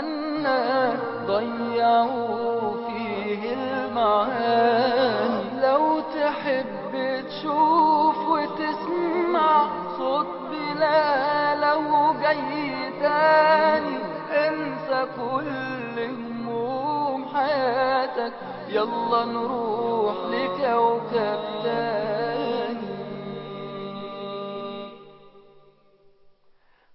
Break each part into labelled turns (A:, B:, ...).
A: منان ضيعوا فيه المعاني. لو تحب تشوف وتسمع صوت بلاله جاي تاني انسى كل هموم حياتك. يلا نروح لكوكب تاني.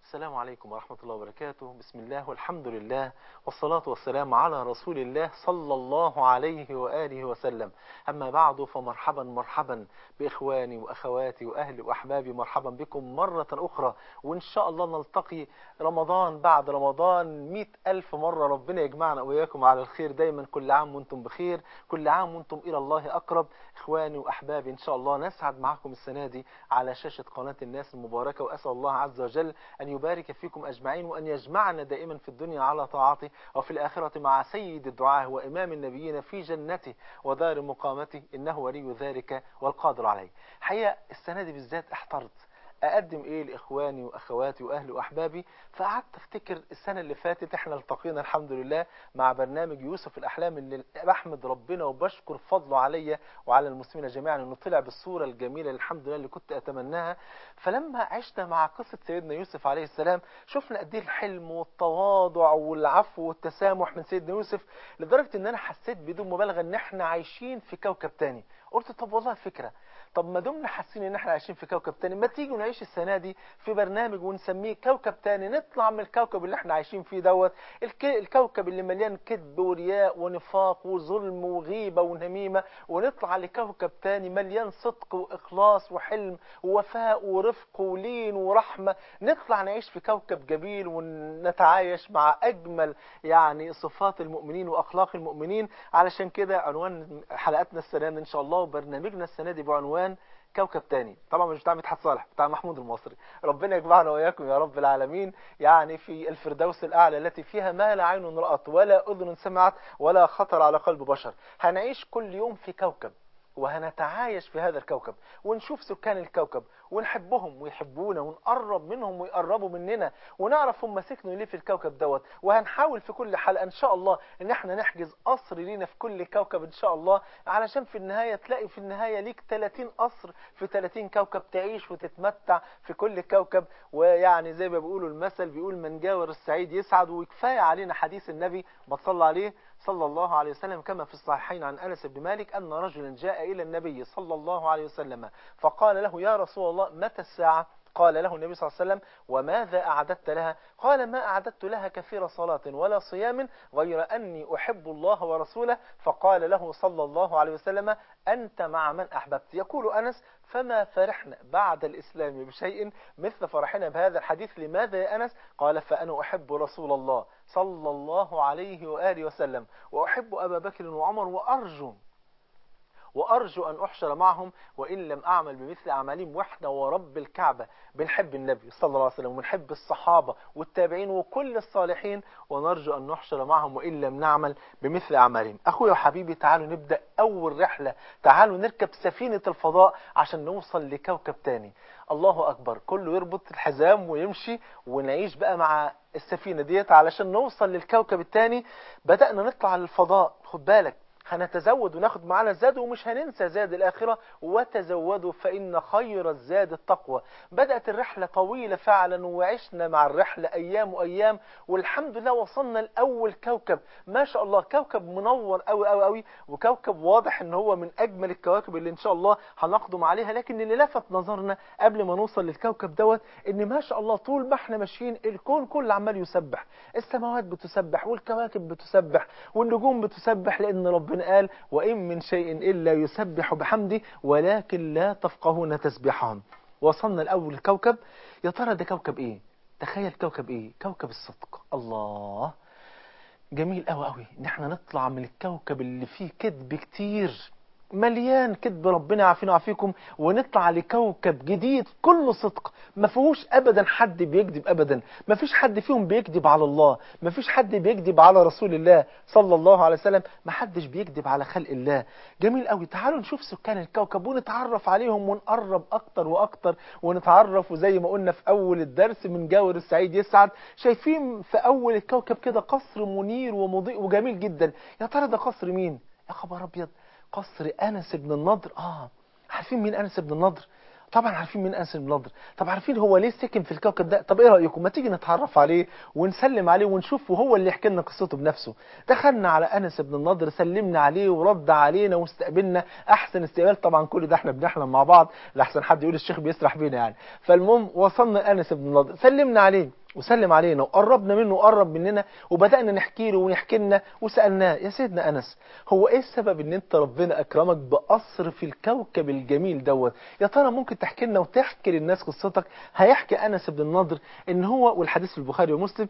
B: السلام عليكم ورحمة الله وبركاته. بسم الله والحمد لله والصلاة والسلام على رسول الله صلى الله عليه وآله وسلم. أما بعد فمرحبا مرحبا بإخواني وأخواتي وأهلي وأحبابي. مرحبا بكم مرة أخرى. وإن شاء الله نلتقي رمضان بعد رمضان. مئة ألف مرة ربنا يجمعنا وإياكم على الخير. دايما كل عام وأنتم بخير. كل عام وأنتم إلى الله أقرب. إخواني وأحبابي إن شاء الله نسعد معكم السنة دي على شاشة قناة الناس المباركة. وأسأل الله عز وجل أن يبارك فيكم أجمعين وأن يجمعنا دائما في الدنيا على طاعته وفي الآخرة مع سيد الدعاء وإمام النبيين في جنته ودار مقامته إنه ولي ذلك والقادر عليه. حقيقة السنة دي بالذات احترت. أقدم إيه لإخواني وأخواتي وأهلي وأحبابي؟ فقعدت أفتكر السنة اللي فاتت إحنا التقينا الحمد لله مع برنامج يوسف الأحلام اللي بحمد ربنا وبشكر فضله عليا وعلى المسلمين جميعا إنه طلع بالصورة الجميلة الحمد لله اللي كنت أتمناها. فلما عشنا مع قصة سيدنا يوسف عليه السلام شفنا قد إيه الحلم والتواضع والعفو والتسامح من سيدنا يوسف لدرجة إن أنا حسيت بدون مبالغة إن إحنا عايشين في كوكب تاني. قلت طب والله فكرة طب ما دمنا حاسين إن إحنا عايشين في كوكب تاني ما تيجوا نعيش السنة دي في برنامج ونسميه كوكب تاني نطلع من الكوكب اللي إحنا عايشين فيه دوت. الك... الكوكب اللي مليان كذب ورياء ونفاق وظلم وغيبة ونميمة ونطلع لكوكب تاني مليان صدق وإخلاص وحلم ووفاء ورفق ولين ورحمة. نطلع نعيش في كوكب جميل ونتعايش مع أجمل يعني صفات المؤمنين وأخلاق المؤمنين. علشان كده عنوان حلقتنا السنة دي إن شاء الله وبرنامجنا السنة دي بعنوان كوكب تاني. طبعا مش بتاع مدحت صالح بتاع محمود المصري. ربنا يجمعنا وإياكم يا رب العالمين. يعني في الفردوس الأعلى التي فيها ما لا عين رأت ولا أذن سمعت ولا خطر على قلب بشر. هنعيش كل يوم في كوكب. وهنتعايش في هذا الكوكب ونشوف سكان الكوكب ونحبهم ويحبونا ونقرب منهم ويقربوا مننا ونعرف هم سكنوا ليه في الكوكب دوت. وهنحاول في كل حلقة إن شاء الله إن إحنا نحجز قصر لينا في كل كوكب إن شاء الله علشان في النهاية تلاقي في النهاية ليك 30 قصر في 30 كوكب تعيش وتتمتع في كل كوكب. ويعني زي ما بيقولوا المثل بيقول من جاور السعيد يسعد وكفاية علينا حديث النبي ما تصلى عليه صلى الله عليه وسلم كما في الصحيحين عن أنس بن مالك أن رجلا جاء إلى النبي صلى الله عليه وسلم فقال له يا رسول الله متى الساعة؟ قال له النبي صلى الله عليه وسلم وماذا أعددت لها؟ قال ما أعددت لها كثير صلاة ولا صيام غير أني أحب الله ورسوله. فقال له صلى الله عليه وسلم أنت مع من أحببت؟ يقول أنس فما فرحنا بعد الإسلام بشيء مثل فرحنا بهذا الحديث لماذا يا أنس؟ قال فأنا أحب رسول الله. صلى الله عليه وآله وسلم. وأحب أبا بكر وعمر وأرجو وأرجو أن أحشر معهم وإن لم أعمل بمثل أعمالهم وإحنا ورب الكعبة. بنحب النبي صلى الله عليه وسلم ونحب الصحابة والتابعين وكل الصالحين ونرجو أن نحشر معهم وإن لم نعمل بمثل أعمالهم. أخويا وحبيبي تعالوا نبدأ أول رحلة. تعالوا نركب سفينة الفضاء عشان نوصل لكوكب تاني. الله أكبر. كله يربط الحزام ويمشي ونعيش بقى مع السفينة ديت علشان نوصل للكوكب التاني. بدأنا نطلع للفضاء خد بالك. هنتزود وناخد معانا الزاد ومش هننسى زاد الآخرة. وتزودوا فإن خير الزاد التقوى. بدأت الرحلة طويلة فعلا وعشنا مع الرحلة أيام وأيام. والحمد لله وصلنا لأول كوكب. ما شاء الله كوكب منور أوي أوي أوي. وكوكب واضح إن هو من أجمل الكواكب اللي إن شاء الله هنقدم عليها. لكن اللي لفت نظرنا قبل ما نوصل للكوكب دوت إن ما شاء الله طول ما إحنا ماشيين الكون كله عمال يسبح. السماوات بتسبح والكواكب بتسبح والنجوم بتسبح لأن ربنا قال وإن من شيء إلا يسبح بحمده ولكن لا تفقهون تسبحهم وصلنا الأول كوكب يا ترى ده كوكب إيه؟ تخيل كوكب إيه؟ كوكب الصدق. الله! جميل قوي قوي ان إحنا نطلع من الكوكب اللي فيه كذب كتير. مليان كذب ربنا يعافينا ويعافيكم ونطلع لكوكب جديد كله صدق. ما فيهوش ابدا حد بيكذب ابدا. ما فيش حد فيهم بيكذب على الله. ما فيش حد بيكذب على رسول الله صلى الله عليه وسلم. ما حدش بيكذب على خلق الله. جميل قوي تعالوا نشوف سكان الكوكب ونتعرف عليهم ونقرب أكتر وأكتر ونتعرف. وزي ما قلنا في أول الدرس من جاور السعيد يسعد شايفين في أول الكوكب كده قصر منير ومضيء وجميل جدا. يا ترى ده قصر مين؟ يا خبر أبيض. قصر أنس بن النضر. آه عارفين مين أنس بن النضر؟ طبعا عارفين مين أنس بن النضر. طب عارفين هو ليه ساكن في الكوكب ده؟ طب إيه رأيكم؟ ما تيجي نتعرف عليه ونسلم عليه ونشوف وهو اللي يحكي لنا قصته بنفسه. دخلنا على أنس بن النضر سلمنا عليه ورد علينا واستقبلنا. أحسن استقبال طبعا كل ده إحنا بنحلم مع بعض. لأحسن حد يقول الشيخ بيسرح بينا يعني. فالمهم وصلنا أنس بن النضر سلمنا عليه. وسلم علينا وقربنا منه وقرب مننا وبدأنا نحكي له ونحكي لنا وسألناه يا سيدنا أنس هو إيه السبب إن أنت ربنا أكرمك بقصر في الكوكب الجميل دوت؟ يا ترى ممكن تحكي لنا وتحكي للناس قصتك؟ هيحكي أنس بن النضر إن هو والحديث في البخاري ومسلم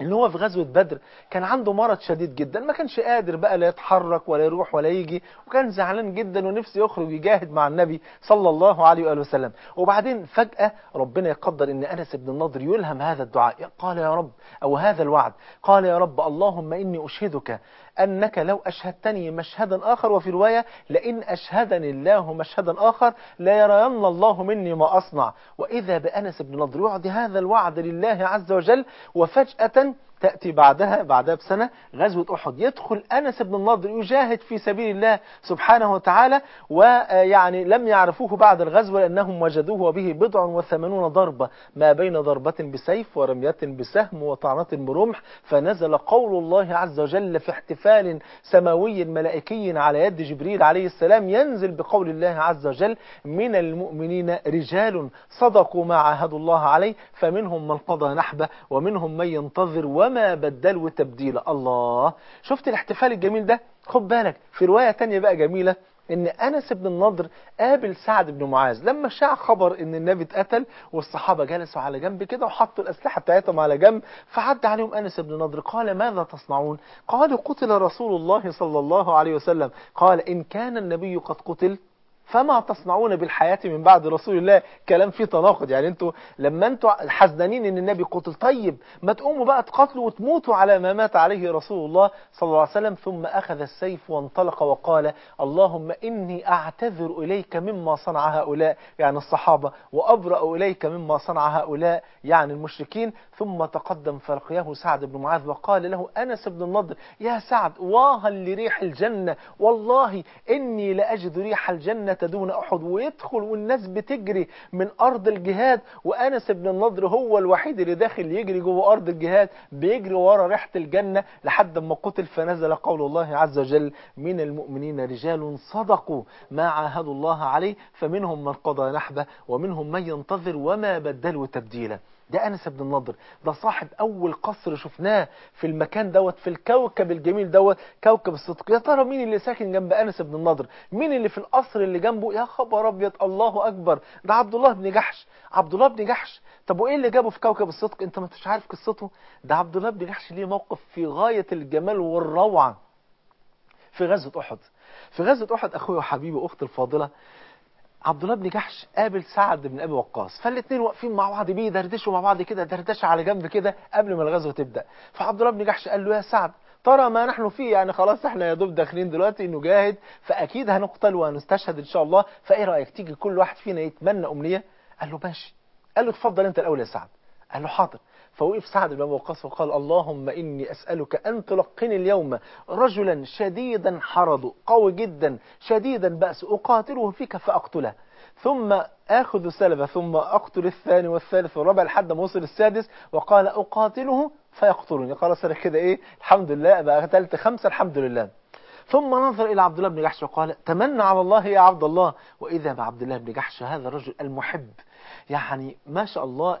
B: إن هو في غزوة بدر كان عنده مرض شديد جدا ما كانش قادر بقى لا يتحرك ولا يروح ولا يجي وكان زعلان جدا ونفسه يخرج يجاهد مع النبي صلى الله عليه وآله وسلم. وبعدين فجأة ربنا يقدر إن أنس بن النضر يلهم هذا الدعاء. قال يا رب أو هذا الوعد قال يا رب اللهم إني أشهدك أنك لو أشهدتني مشهدا آخر وفي رواية لئن أشهدني الله مشهدا آخر لا يرين الله مني ما أصنع. وإذا بأنس بن نضر يعطي هذا الوعد لله عز وجل وفجأة تأتي بعدها بعدها بسنة غزوة أحد. يدخل أنس بن النضر يجاهد في سبيل الله سبحانه وتعالى ويعني لم يعرفوه بعد الغزوة لأنهم وجدوه وبه بضع وثمانون ضربة. ما بين ضربة بسيف ورمية بسهم وطعنة برمح. فنزل قول الله عز وجل في احتفال سماوي ملائكي على يد جبريل عليه السلام ينزل بقول الله عز وجل من المؤمنين رجال صدقوا ما عاهدوا الله عليه فمنهم من قضى نحبه ومنهم من ينتظر وما بدلوا تبديلا الله. شفت الاحتفال الجميل ده؟ خد بالك في رواية تانية بقى جميلة إن أنس بن النضر قابل سعد بن معاذ. لما شاع خبر إن النبي اتقتل والصحابة جلسوا على جنب كده وحطوا الأسلحة بتاعتهم على جنب فعد عليهم أنس بن النضر. قال ماذا تصنعون؟ قالوا قتل رسول الله صلى الله عليه وسلم. قال إن كان النبي قد قتل فما تصنعون بالحياة من بعد رسول الله كلام فيه تناقض. يعني أنتوا لما أنتوا حزنانين ان النبي قتل طيب ما تقوموا بقى تقاتلوا وتموتوا على ما مات عليه رسول الله صلى الله عليه وسلم ثم أخذ السيف وانطلق وقال اللهم إني أعتذر إليك مما صنع هؤلاء يعني الصحابة وأبرأ إليك مما صنع هؤلاء يعني المشركين. ثم تقدم فلقياه سعد بن معاذ وقال له أنس بن النضر يا سعد واها لريح الجنة والله إني لأجد ريح الجنة دون أحد ويدخل والناس بتجري من أرض الجهاد وأنس بن النضر هو الوحيد اللي داخل يجري جوه أرض الجهاد بيجري ورا ريحة الجنة لحد ما قتل فنزل قول الله عز وجل من المؤمنين رجال صدقوا ما عاهدوا الله عليه فمنهم من قضى نحبه ومنهم من ينتظر وما بدلوا تبديلا. ده أنس بن النضر ده صاحب أول قصر شفناه في المكان دوت في الكوكب الجميل دوت كوكب الصدق. يا ترى مين اللي ساكن جنب أنس بن النضر مين اللي في القصر اللي جنبه؟ يا خبر أبيض الله أكبر. ده عبد الله بن جحش. عبد الله بن جحش. طب وإيه اللي جابه في كوكب الصدق؟ أنت ما أنتش عارف قصته؟ ده عبد الله بن جحش ليه موقف في غاية الجمال والروعة. في غزوة أحد. في غزوة أحد أخوي وحبيبي وأختي الفاضلة عبد الله بن جحش قابل سعد بن أبي وقاص فالاثنين واقفين مع بعض بيدردشوا مع بعض كده دردشة على جنب كده قبل ما الغزوة تبدأ. فعبد الله بن جحش قال له يا سعد ترى ما نحن فيه يعني خلاص إحنا يا دوب داخلين دلوقتي نجاهد فأكيد هنقتل وهنستشهد إن شاء الله فإيه رأيك تيجي كل واحد فينا يتمنى أمنية؟ قال له ماشي. قال له اتفضل أنت الأول يا سعد. قال له حاضر. فوقف سعد بن وقاص وقال اللهم إني أسألك أن تلقني اليوم رجلا شديدا حرض قوي جدا شديدا بأس أقاتله فيك فأقتله. ثم آخذ سلبة ثم أقتل الثاني والثالث والرابع لحد ما وصل السادس وقال أقاتله فيقتلني. خلاص أنا كده إيه؟ الحمد لله بقى قتلت خمسة الحمد لله. ثم نظر إلى عبد الله بن جحش وقال تمنى على الله يا عبد الله. وإذا بعبد الله بن جحش هذا الرجل المحب يعني ما شاء الله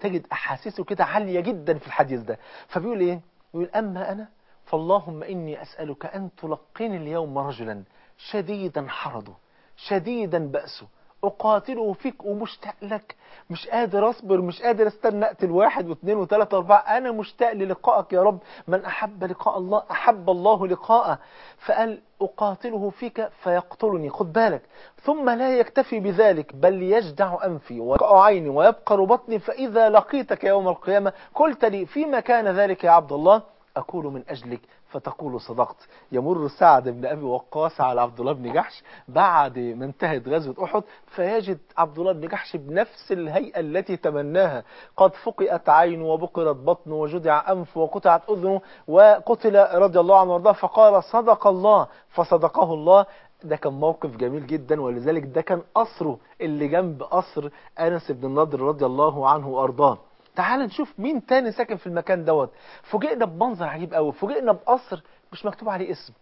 B: تجد أحاسيسه كده عالية جدا في الحديث ده. فبيقول إيه؟ يقول أما أنا فاللهم إني أسألك أن تلقيني اليوم رجلا شديدا حرضه شديدا بأسه. أقاتله فيك ومشتاق لك. مش قادر أصبر مش قادر أستنى أقتل واحد واثنين وثلاثة وأربعة. أنا مشتاق للقائك يا رب. من أحب لقاء الله أحب الله لقاءه. فقال أقاتله فيك فيقتلني. خد بالك. ثم لا يكتفي بذلك بل يجدع أنفي ويقع عيني ويبقر بطني فإذا لقيتك يوم القيامة قلت لي فيما كان ذلك يا عبد الله؟ أقول من أجلك فتقول صدقت. يمر سعد بن أبي وقاص على عبد الله بن جحش بعد ما انتهت غزوة أحد فيجد عبد الله بن جحش بنفس الهيئة التي تمناها. قد فقئت عينه وبقرت بطنه وجدع أنفه وقطعت أذنه وقتل رضي الله عنه وارضاه فقال صدق الله فصدقه الله. ده كان موقف جميل جدا ولذلك ده كان قصره اللي جنب قصر أنس بن النضر رضي الله عنه وأرضاه. تعال نشوف مين تاني ساكن في المكان دوت. فوجئنا بمنظر عجيب قوي فوجئنا بقصر مش مكتوب عليه اسم.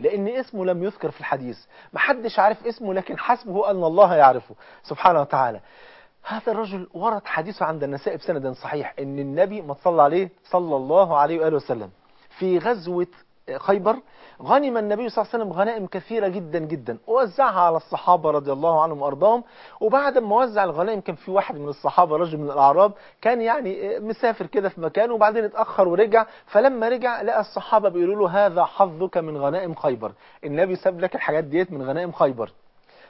B: لأن اسمه لم يذكر في الحديث. محدش عارف اسمه لكن حسبه أن الله يعرفه. سبحانه وتعالى. هذا الرجل ورد حديثه عند النساء بسند صحيح إن النبي ما صلى عليه صلى الله عليه وآله وسلم. في غزوة خيبر غنم النبي صلى الله عليه وسلم غنائم كثيرة جدا جدا. ووزعها على الصحابة رضي الله عنهم وأرضاهم. وبعد ما وزع الغنائم كان في واحد من الصحابة رجل من الأعراب كان يعني مسافر كده في مكان وبعدين اتأخر ورجع. فلما رجع لقى الصحابة بيقولوا له هذا حظك من غنائم خيبر. النبي ساب لك الحاجات ديت من غنائم خيبر.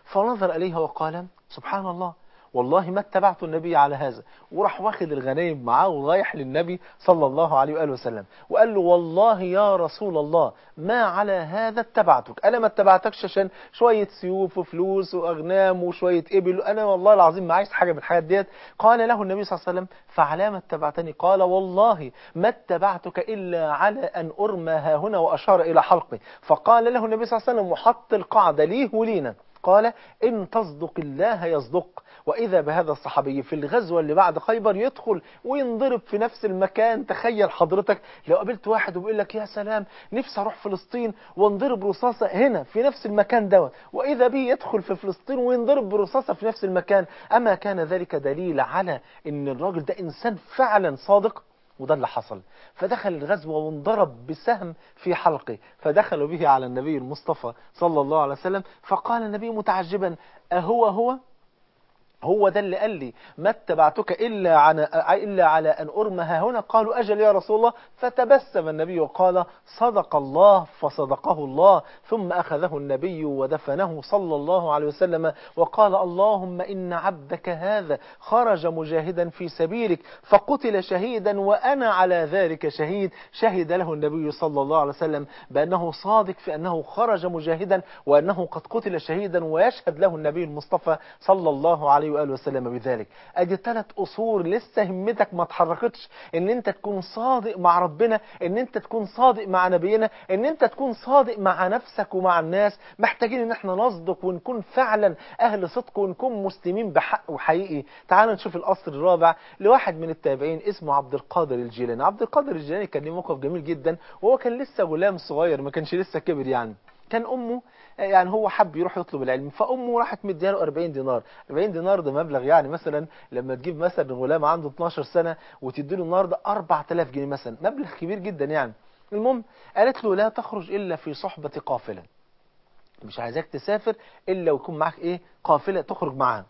B: فنظر إليها وقال سبحان الله. والله ما اتبعت النبي على هذا. وراح واخد الغنايم معاه ورايح للنبي صلى الله عليه وآله وسلم. وقال له والله يا رسول الله ما على هذا اتبعتك؟ أنا ما اتبعتكش عشان شوية سيوف وفلوس وأغنام وشوية إبل. أنا والله العظيم ما عايز حاجة من الحاجات ديت. قال له النبي صلى الله عليه وسلم فعلى ما اتبعتني؟ قال والله ما اتبعتك إلا على أن أرمى هنا وأشار إلى حلقي فقال له النبي صلى الله عليه وسلم وحط القاعدة ليه ولينا؟ قال إن تصدق الله يصدق. وإذا بهذا الصحابي في الغزوة اللي بعد خيبر يدخل وينضرب في نفس المكان تخيل حضرتك لو قابلت واحد وبيقول لك يا سلام نفسي أروح فلسطين وانضرب رصاصة هنا في نفس المكان دوت. وإذا به يدخل في فلسطين وينضرب برصاصة في نفس المكان. أما كان ذلك دليل على أن الراجل ده إنسان فعلا صادق؟ وده اللي حصل. فدخل الغزوة وانضرب بسهم في حلقه. فدخلوا به على النبي المصطفى صلى الله عليه وسلم. فقال النبي متعجبا أهو هو هو ده اللي قال لي ما اتبعتك إلا, عن إلا على أن أرمها هنا قالوا أجل يا رسول الله. فتبسم النبي وقال صدق الله فصدقه الله ثم أخذه النبي ودفنه صلى الله عليه وسلم وقال اللهم إن عبدك هذا خرج مجاهدا في سبيلك فقتل شهيدا وأنا على ذلك شهيد. شهد له النبي صلى الله عليه وسلم بأنه صادق في أنه خرج مجاهدا وأنه قد قتل شهيدا ويشهد له النبي المصطفى صلى الله عليه وآله وسلم بذلك. ادي ثلاث اصول لسه همتك ما اتحركتش إن أنت تكون صادق مع ربنا إن أنت تكون صادق مع نبينا إن أنت تكون صادق مع نفسك ومع الناس. محتاجين إن إحنا نصدق ونكون فعلا أهل صدق ونكون مسلمين بحق وحقيقي. تعال نشوف القصر الرابع لواحد من التابعين اسمه عبد القادر الجيلاني. عبد القادر الجيلاني كان له موقف جميل جدا وهو كان لسه غلام صغير ما كانش لسه كبر يعني. كان أمه يعني هو حب يروح يطلب العلم. فأمه راحت مدياله 40 دينار. 40 دينار ده مبلغ يعني مثلا لما تجيب مثلا غلام عنده 12 سنة وتدي له النهارده 4000 جنيه مثلا. مبلغ كبير جدا يعني. المهم قالت له لا تخرج إلا في صحبه قافلة. مش عايزاك تسافر إلا ويكون معاك إيه؟ قافلة تخرج معاها.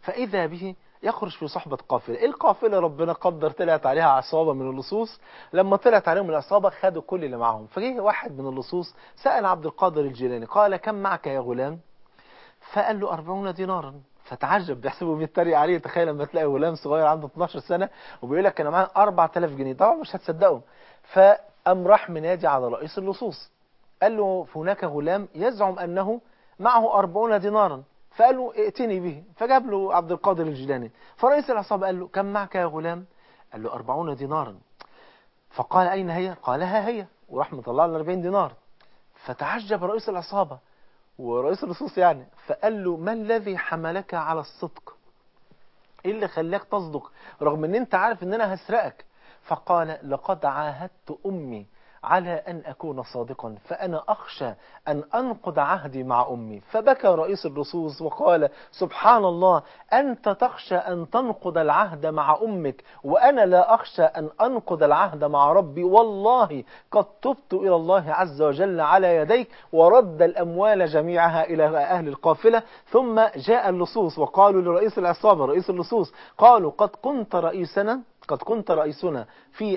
B: فإذا به يخرج في صحبة قافلة. القافلة؟ ربنا قدر طلعت عليها عصابة من اللصوص. لما طلعت عليهم العصابة خدوا كل اللي معاهم. فجه واحد من اللصوص سأل عبد القادر الجيلاني قال كم معك يا غلام؟ فقال له أربعون دينارا. فتعجب بيحسبه بيتريق عليه. تخيل لما تلاقي غلام صغير عنده 12 سنة وبيقول لك أنا معايا 4000 جنيه. طبعا مش هتصدقه فقام راح منادي على رئيس اللصوص. قال له هناك غلام يزعم أنه معه 40 دينارا. فقال له ائتني به. فجاب له عبد القادر الجيلاني. فرئيس العصابة قال له كم معك يا غلام؟ قال له أربعون دينارا. فقال أين هي؟ قال ها هي وراح مطلع له 40 دينار. فتعجب رئيس العصابة ورئيس اللصوص يعني فقال له ما الذي حملك على الصدق؟ إيه اللي خلاك تصدق؟ رغم إن أنت عارف إن أنا هسرقك. فقال لقد عاهدت أمي على أن أكون صادقا فأنا أخشى أن أنقض عهدي مع أمي. فبكى رئيس اللصوص وقال سبحان الله أنت تخشى أن تنقض العهد مع أمك وأنا لا أخشى أن أنقض العهد مع ربي. والله قد تبت إلى الله عز وجل على يديك ورد الأموال جميعها إلى أهل القافلة. ثم جاء اللصوص وقالوا لرئيس العصابة رئيس اللصوص قالوا قد كنت رئيسنا قد كنت رئيسنا في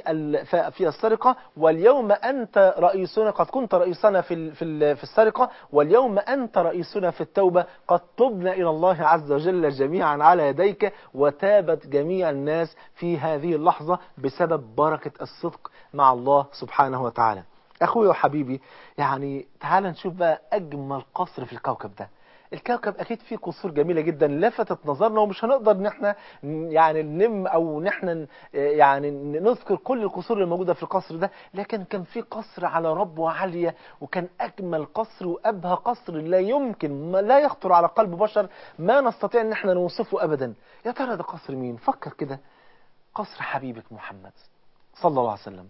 B: في السرقة واليوم أنت رئيسنا قد كنت رئيسنا في في السرقة واليوم أنت رئيسنا في التوبة قد تبنا إلى الله عز وجل جميعا على يديك وتابت جميع الناس في هذه اللحظة بسبب بركة الصدق مع الله سبحانه وتعالى. أخوي وحبيبي يعني تعال نشوف بقى أجمل قصر في الكوكب ده. الكوكب أكيد فيه قصور جميلة جدا لفتت نظرنا ومش هنقدر ان إحنا يعني ننم أو ان إحنا يعني نذكر كل القصور اللي موجوده في القصر ده لكن كان في قصر على ربوه عالية وكان أجمل قصر وأبهى قصر لا يمكن لا يخطر على قلب بشر ما نستطيع أن إحنا نوصفه ابدا. يا ترى ده قصر مين؟ فكر كده. قصر حبيبك محمد صلى الله عليه وسلم.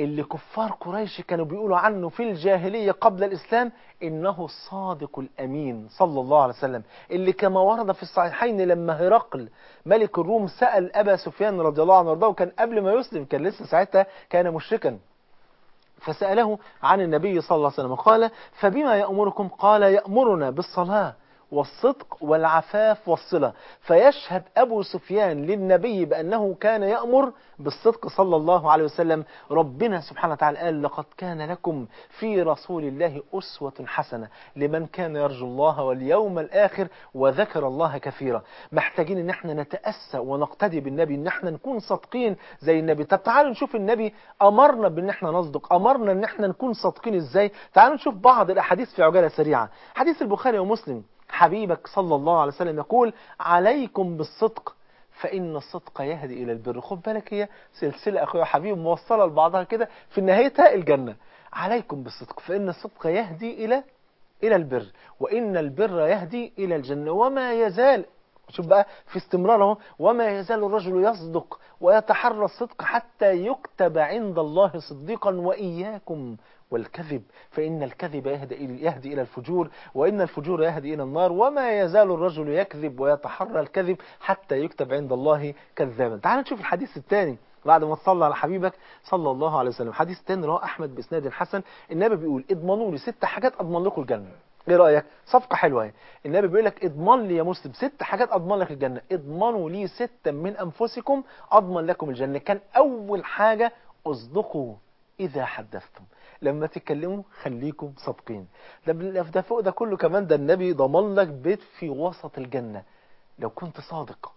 B: اللي كفار قريش كانوا بيقولوا عنه في الجاهلية قبل الإسلام إنه الصادق الأمين صلى الله عليه وسلم. اللي كما ورد في الصحيحين لما هرقل ملك الروم سأل أبا سفيان رضي الله عنه وارضاه وكان قبل ما يسلم كان لسه ساعتها كان مشركا. فسأله عن النبي صلى الله عليه وسلم قال فبما يأمركم؟ قال يأمرنا بالصلاة. والصدق والعفاف والصلة. فيشهد أبو سفيان للنبي بأنه كان يأمر بالصدق صلى الله عليه وسلم. ربنا سبحانه وتعالى قال لقد كان لكم في رسول الله أسوة حسنة لمن كان يرجو الله واليوم الآخر وذكر الله كثيرا. محتاجين إن إحنا نتأسى ونقتدي بالنبي إن إحنا نكون صادقين زي النبي. طب تعالوا نشوف النبي أمرنا بإن إحنا نصدق أمرنا إن إحنا نكون صادقين إزاي؟ تعالوا نشوف بعض الأحاديث في عجالة سريعة. حديث البخاري ومسلم. حبيبك صلى الله عليه وسلم يقول عليكم بالصدق فإن الصدق يهدي إلى البر. خد بالك هي سلسلة أخويا وحبيب موصلة لبعضها كده في نهايتها الجنة. عليكم بالصدق فإن الصدق يهدي إلى إلى البر وإن البر يهدي إلى الجنة. وما يزال شوف بقى في استمرار أهو وما يزال الرجل يصدق ويتحرى الصدق حتى يكتب عند الله صديقا وإياكم. والكذب فإن الكذب يهدي, يهدي إلى الفجور وإن الفجور يهدي إلى النار وما يزال الرجل يكذب ويتحرى الكذب حتى يكتب عند الله كذابا. تعال نشوف الحديث الثاني بعد ما تصلى على حبيبك صلى الله عليه وسلم. حديث تاني رواه أحمد بإسناد حسن. النبي بيقول اضمنوا لي ست حاجات أضمن لكم الجنة. إيه رأيك؟ صفقة حلوة أهي. النبي بيقول لك اضمن لي يا مسلم ست حاجات أضمن لك الجنة. اضمنوا لي ستا من أنفسكم أضمن لكم الجنة. كان أول حاجة أصدقوا إذا حدثتم. لما تتكلموا خليكم صادقين. ده فوق ده كله كمان ده النبي ضمن لك بيت في وسط الجنة. لو كنت صادق.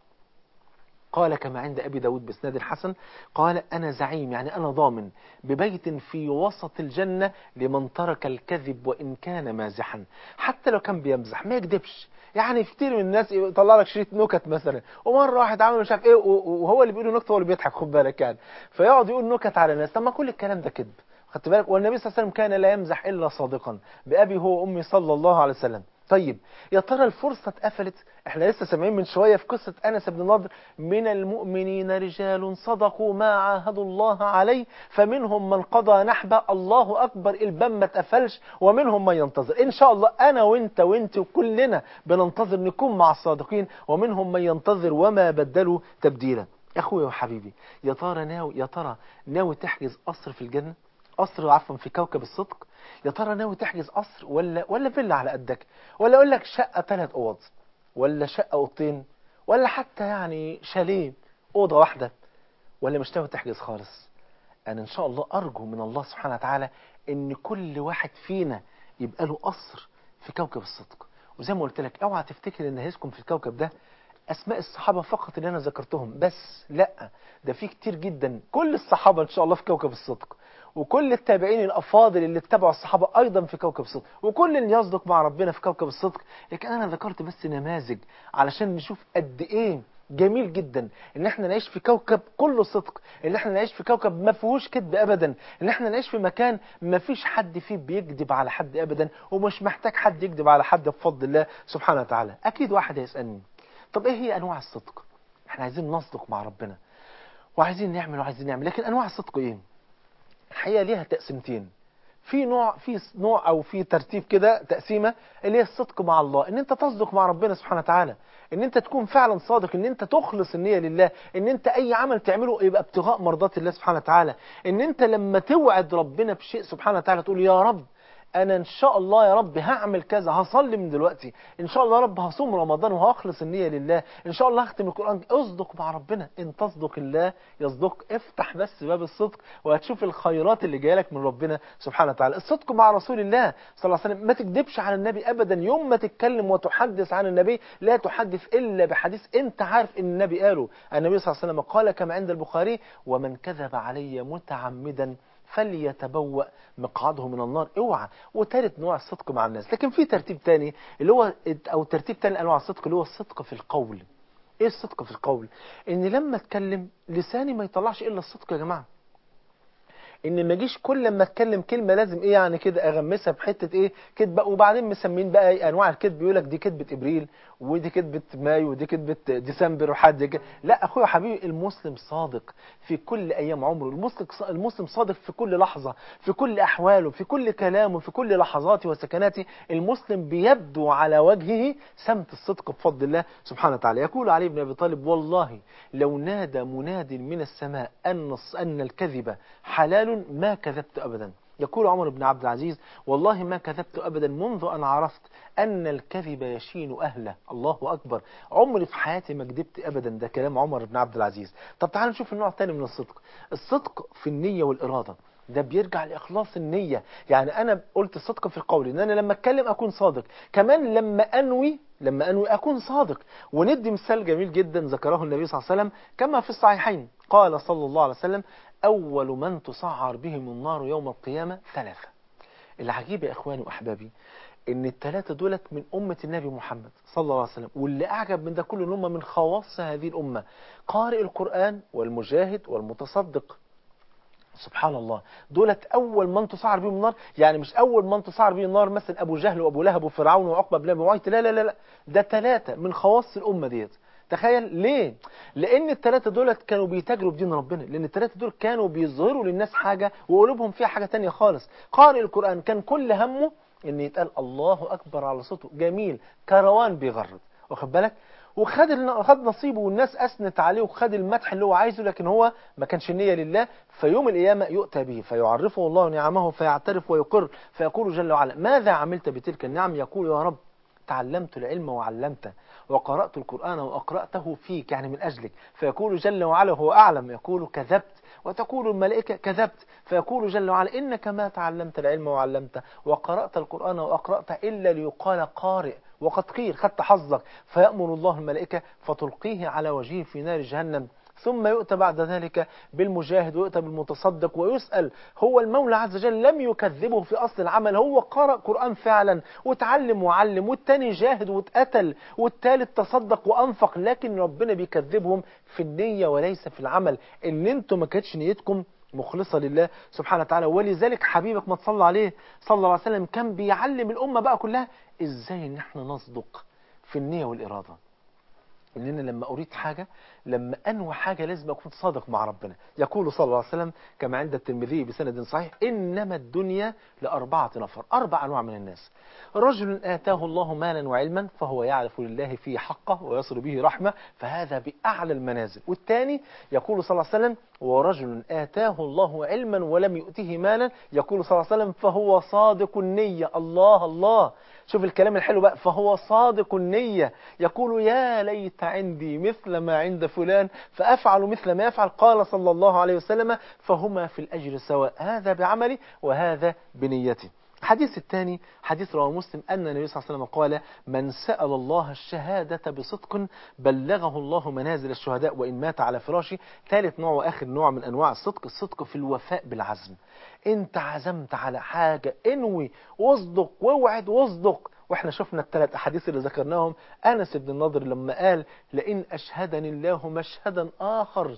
B: قال كما عند أبي داود بإسناد الحسن قال أنا زعيم يعني أنا ضامن ببيت في وسط الجنة لمن ترك الكذب وإن كان مازحا. حتى لو كان بيمزح ما يكذبش. يعني كتير من الناس يطلع لك شريط نكت مثلا. ومرة واحد عمل مش عارف إيه وهو اللي بيقول نكتة هو اللي بيضحك خد بالك يعني. فيقعد يقول نكت على الناس. طب ما كل الكلام ده كذب. خدت بالك؟ والنبي صلى الله عليه وسلم كان لا يمزح إلا صادقا. بأبي هو وأمي صلى الله عليه وسلم. طيب يا ترى الفرصة اتقفلت؟ إحنا لسه سامعين من شوية في قصة أنس بن نضر من المؤمنين رجال صدقوا ما عاهدوا الله عليه فمنهم من قضى نحبه الله أكبر الباب ما اتقفلش ومنهم من ينتظر. إن شاء الله أنا وإنت وإنت وكلنا بننتظر نكون مع الصادقين ومنهم من ينتظر وما بدلوا تبديلا. أخوي وحبيبي يا ترى ناوي يا ترى ناوي تحجز قصر في الجنة؟ قصر عفوا في كوكب الصدق يا ترى ناوي تحجز قصر ولا ولا فيلا على قدك؟ ولا أقول لك شقة ثلاث أوض ولا شقة أوضتين ولا حتى يعني شاليه أوضة واحدة. ولا مش ناوي تحجز خالص؟ أنا إن شاء الله أرجو من الله سبحانه وتعالى إن كل واحد فينا يبقى له قصر في كوكب الصدق. وزي ما قلت لك أوعى تفتكر إن هيسكن في الكوكب ده أسماء الصحابة فقط اللي أنا ذكرتهم. بس لأ ده في كتير جدا كل الصحابة إن شاء الله في كوكب الصدق. وكل التابعين الأفاضل اللي اتبعوا الصحابة أيضا في كوكب الصدق وكل اللي يصدق مع ربنا في كوكب الصدق. لكن أنا ذكرت بس نماذج علشان نشوف قد إيه جميل جدا. إن إحنا نعيش في كوكب كله صدق إن إحنا نعيش في كوكب ما فيهوش كذب ابدا إن إحنا نعيش في مكان ما فيش حد فيه بيكذب على حد ابدا ومش محتاج حد يكذب على حد بفضل الله سبحانه وتعالى. أكيد واحد هيسألني طب إيه هي أنواع الصدق؟ إحنا عايزين نصدق مع ربنا وعايزين نعمل وعايزين نعمل لكن أنواع الصدق إيه؟ الحقيقة ليها تقسيمتين. في نوع في نوع أو في ترتيب كده تقسيمة اللي هي الصدق مع الله إن أنت تصدق مع ربنا سبحانه وتعالى إن أنت تكون فعلا صادق إن أنت تخلص النية لله إن أنت أي عمل تعمله يبقى ابتغاء مرضات الله سبحانه وتعالى إن أنت لما توعد ربنا بشيء سبحانه وتعالى تقول يا رب أنا إن شاء الله يا رب هعمل كذا هصلي من دلوقتي. إن شاء الله يا رب هصوم رمضان وهخلص النية لله. إن شاء الله هختم القرآن. اصدق مع ربنا. إن تصدق الله يصدق. افتح بس باب الصدق وهتشوف الخيرات اللي جاية لك من ربنا سبحانه وتعالى. الصدق مع رسول الله صلى الله عليه وسلم. ما تكذبش على النبي ابدا. يوم ما تتكلم وتحدث عن النبي لا تحدث إلا بحديث. أنت عارف إن النبي قاله. النبي صلى الله عليه وسلم قال كما عند البخاري ومن كذب علي متعمدا فليتبوأ مقعده من النار. اوعى. وثالث نوع الصدق مع الناس. لكن في ترتيب تاني اللي هو أو ترتيب تاني انواع الصدق اللي هو الصدق في القول. إيه الصدق في القول؟ ان لما أتكلم لساني ما يطلعش إلا الصدق يا جماعة. إن ما اجيش كل لما أتكلم كلمة لازم إيه يعني كده أغمسها بحته إيه كدبه وبعدين مسمين بقى إيه أنواع الكذب. يقول لك دي كذبة إبريل ودي كذبة مايو ودي كذبة ديسمبر وحد كده. لا أخويا حبيبي المسلم صادق في كل أيام عمره. المسلم المسلم صادق في كل لحظة في كل أحواله في كل كلامه في كل لحظاته وسكناته. المسلم بيبدو على وجهه سمت الصدق بفضل الله سبحانه وتعالى. يقول علي بن أبي طالب والله لو نادى مناد من السماء أن أن الكذب حلال ما كذبت أبدا. يقول عمر بن عبد العزيز والله ما كذبت أبدا منذ أن عرفت أن الكذب يشين أهله. الله أكبر. عمري في حياتي ما كذبت أبدا. ده كلام عمر بن عبد العزيز. طب تعالوا نشوف النوع الثاني من الصدق. الصدق في النية والإرادة. ده بيرجع لإخلاص النية. يعني أنا قلت الصدق في القول إن أنا لما أتكلم أكون صادق. كمان لما أنوي لما أنوي أكون صادق. وندي مثال جميل جدا ذكره النبي صلى الله عليه وسلم كما في الصحيحين. قال صلى الله عليه وسلم أول من تسعر بهم النار يوم القيامة؟ ثلاثة. العجيب يا إخواني وأحبابي إن الثلاثة دولت من أمة النبي محمد صلى الله عليه وسلم واللي أعجب من ده كله إن هم من خواص هذه الأمة. قارئ القرآن والمجاهد والمتصدق. سبحان الله. دولت أول من تسعر بهم النار يعني مش أول من تسعر بهم النار مثلا أبو جهل وأبو لهب وفرعون وعقبة بن أبي معيط لا لا لا ده ثلاثة من خواص الأمة ديت. تخيل ليه؟ لأن الثلاثه دولت كانوا بيتاجروا بدين ربنا لأن الثلاثه دول كانوا بيظهروا للناس حاجة وقلوبهم فيها حاجة تانية خالص. قارئ القرآن كان كل همه إن يتقال الله أكبر على صوته. جميل. كروان بيغرد. واخد بالك؟ وخد خد نصيبه والناس اثنت عليه وخد المدح اللي هو عايزه لكن هو ما كانش النيه لله. فيوم القيامة يؤتى به فيعرفه الله نعمه فيعترف ويقر فيقول جل وعلا ماذا عملت بتلك النعم؟ يقول يا رب تعلمت العلم وعلمته وقرأت القرآن وأقرأته فيك يعني من أجلك. فيقول جل وعلا هو أعلم يقول كذبت وتقول الملائكة كذبت. فيقول جل وعلا إنك ما تعلمت العلم وعلمته وقرأت القرآن وأقرأته إلا ليقال قارئ وقد قيل خدت حظك. فيأمر الله الملائكة فتلقيه على وجهه في نار جهنم. ثم يؤتى بعد ذلك بالمجاهد ويؤتى بالمتصدق ويسأل. هو المولى عز وجل لم يكذبه في أصل العمل. هو قرأ قرآن فعلا وتعلم وعلم والتاني جاهد واتقتل والتالت تصدق وأنفق. لكن ربنا بيكذبهم في النية وليس في العمل. إن أنتم ما كانتش نيتكم مخلصة لله سبحانه وتعالى. ولذلك حبيبك ما تصلى عليه صلى الله عليه وسلم كان بيعلم الأمة بقى كلها إزاي إن إحنا نصدق في النية والإرادة. إننا لما أريد حاجة لما أنوى حاجة لازم أكون صادق مع ربنا. يقول صلى الله عليه وسلم كما عند الترمذي بسند صحيح إنما الدنيا لأربعة نفر أربع أنواع من الناس. رجل آتاه الله مالا وعلما فهو يعرف لله فيه حقه ويصل به رحمة فهذا بأعلى المنازل. والثاني يقول صلى الله عليه وسلم ورجل آتاه الله علما ولم يؤته مالا يقول صلى الله عليه وسلم فهو صادق النية. الله الله. شوف الكلام الحلو بقى فهو صادق النية. يقول يا ليت عندي مثل ما عند فلان فأفعل مثل ما يفعل. قال صلى الله عليه وسلم فهما في الأجر سواء. هذا بعملي وهذا بنيتي. الحديث الثاني حديث رواه مسلم أن النبي صلى الله عليه وسلم قال من سأل الله الشهادة بصدق بلغه الله منازل الشهداء وإن مات على فراشه. ثالث نوع وآخر نوع من أنواع الصدق الصدق في الوفاء بالعزم. انت عزمت على حاجة انوي واصدق واوعد واصدق. وإحنا شفنا الثلاث أحاديث اللي ذكرناهم أنس بن النضر لما قال لئن أشهدني الله مشهدا آخر.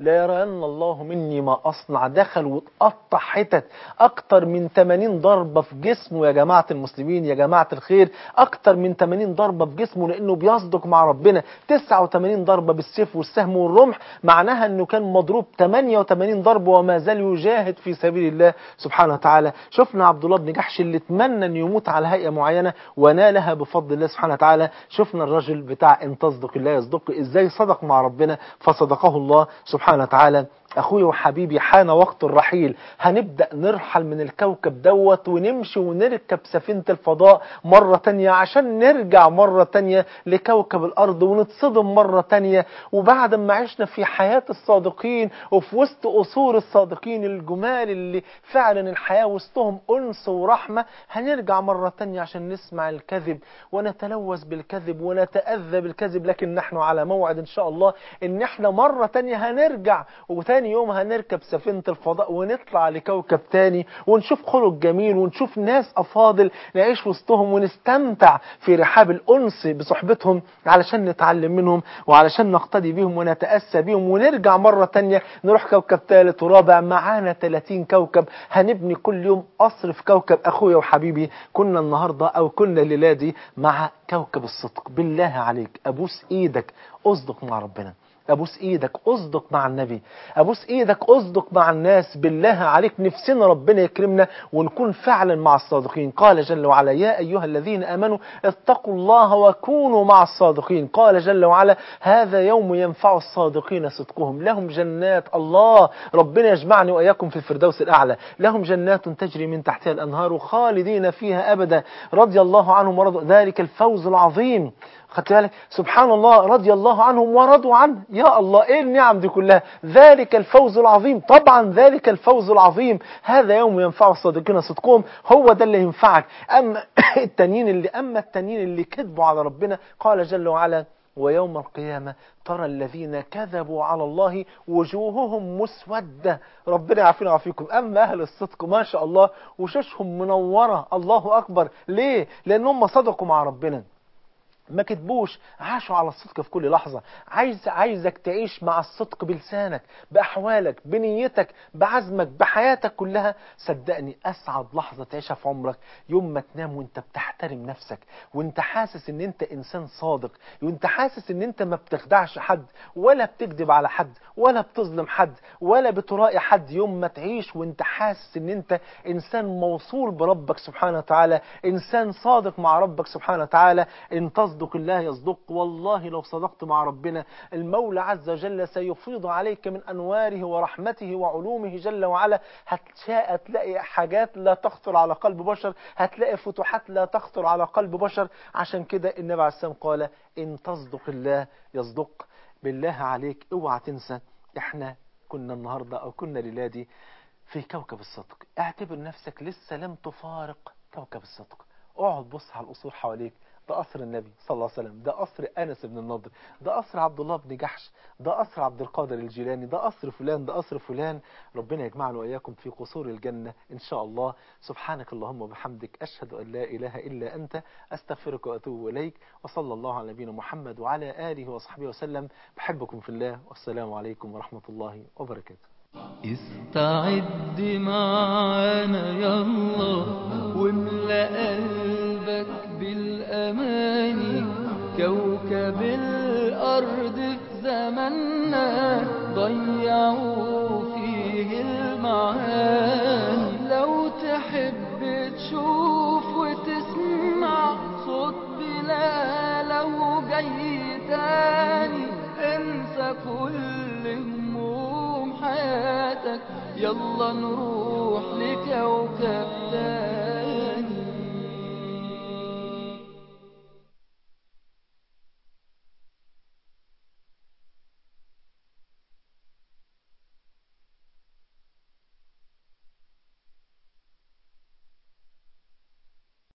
B: لا يرين الله مني ما أصنع. دخل واتقطع حتت أكتر من 80 ضربة في جسمه. يا جماعة المسلمين يا جماعة الخير أكتر من 80 ضربة في جسمه لأنه بيصدق مع ربنا. 89 ضربة بالسيف والسهم والرمح. معناها أنه كان مضروب 88 ضربة وما زال يجاهد في سبيل الله سبحانه وتعالى. شفنا عبد الله بن جحش اللي اتمنى أن يموت على هيئة معينة ونالها بفضل الله سبحانه وتعالى. شفنا الرجل بتاع إن تصدق الله يصدق. إزاي صدق مع ربنا فصدقه الله سبحانه وتعالى أخوي وحبيبي حان وقت الرحيل. هنبدأ نرحل من الكوكب دوت ونمشي ونركب سفينة الفضاء مرة تانية عشان نرجع مرة تانية لكوكب الأرض ونتصدم مرة تانية. وبعد ما عشنا في حياة الصادقين وفي وسط اصول الصادقين الجمال اللي فعلا الحياة وسطهم أنس ورحمة هنرجع مرة تانية عشان نسمع الكذب ونتلوث بالكذب ونتأذى بالكذب. لكن نحن على موعد إن شاء الله إن إحنا مرة تانية هنرجع. وتاني يوم هنركب سفينة الفضاء ونطلع لكوكب تاني ونشوف خلق جميل ونشوف ناس أفاضل نعيش وسطهم ونستمتع في رحاب الأنس بصحبتهم علشان نتعلم منهم وعلشان نقتدي بهم ونتأسى بهم ونرجع مرة تانية نروح كوكب ثالث ورابع. معانا 30 كوكب. هنبني كل يوم قصر في كوكب أخويا وحبيبي. كنا النهاردة أو كنا الليلة دي مع كوكب الصدق. بالله عليك أبوس إيدك أصدق مع ربنا. أبوس إيدك أصدق مع النبي. أبوس إيدك أصدق مع الناس. بالله عليك نفسنا ربنا يكرمنا ونكون فعلا مع الصادقين. قال جل وعلا يا أيها الذين آمنوا اتقوا الله وكونوا مع الصادقين. قال جل وعلا هذا يوم ينفع الصادقين صدقهم. لهم جنات الله. ربنا يجمعني وإياكم في الفردوس الأعلى. لهم جنات تجري من تحتها الأنهار خالدين فيها ابدا. رضي الله عنهم ورضوا. ذلك الفوز العظيم. خدت بالك؟ سبحان الله رضي الله عنهم ورضوا عنه. يا الله إيه النعم دي كلها؟ ذلك الفوز العظيم. طبعا ذلك الفوز العظيم. هذا يوم ينفع الصادقين صدقهم هو ده اللي ينفعك. أما التانيين اللي أما التانيين اللي كذبوا على ربنا قال جل وعلا ويوم القيامة ترى الذين كذبوا على الله وجوههم مسودة. ربنا يعافينا ويعافيكم. أما أهل الصدق ما شاء الله وشوشهم منورة. الله أكبر. ليه؟ لأنهم صدقوا مع ربنا. ما كتبوش. عاشوا على الصدق في كل لحظة. عايز عايزك تعيش مع الصدق بلسانك بأحوالك بنيتك بعزمك بحياتك كلها. صدقني أسعد لحظة تعيشها في عمرك. يوم ما تنام وانت بتحترم نفسك وانت حاسس إن أنت إنسان صادق وانت حاسس إن أنت ما بتخدعش حد ولا بتكذب على حد ولا بتظلم حد ولا بترائي حد. يوم ما تعيش وانت حاسس إن أنت إنسان موصول بربك سبحانه وتعالى إنسان صادق مع ربك سبحانه وتعالى ان تصدق الله يصدق. والله لو صدقت مع ربنا المولى عز وجل سيفيض عليك من أنواره ورحمته وعلومه جل وعلا. هتشاء تلاقي حاجات لا تخطر على قلب بشر هتلاقي فتوحات لا تخطر على قلب بشر. عشان كده النبي عليه السلام قال إن تصدق الله يصدق. بالله عليك اوعى تنسى. إحنا كنا النهاردة أو كنا ليلادي في كوكب الصدق. اعتبر نفسك لسه لم تفارق كوكب الصدق. اقعد بص على الأصول حواليك. ده قصر النبي صلى الله عليه وسلم ده قصر أنس بن النضر ده قصر عبد الله بن جحش ده قصر عبد القادر الجيلاني ده قصر فلان ده قصر فلان. ربنا يجمعنا وإياكم في قصور الجنة إن شاء الله. سبحانك اللهم وبحمدك أشهد أن لا إله إلا أنت أستغفرك وأتوب إليك وصلى الله على نبينا محمد وعلى آله وصحبه وسلم. بحبكم في الله والسلام عليكم ورحمة الله وبركاته.
A: استعد معانا يلا واملأ كوكب الأرض في زماننا ضيعوا فيه المعاني. لو تحب تشوف وتسمع صوت بلاله جاي تاني انسى كل هموم حياتك. يلا نروح لكوكب تاني.